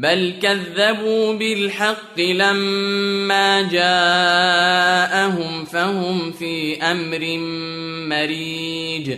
بل كذبوا بالحق لما جاءهم فهم في أمر مريج